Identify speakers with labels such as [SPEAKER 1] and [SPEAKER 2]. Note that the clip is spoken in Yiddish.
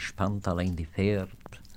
[SPEAKER 1] spannt allein die Pferd,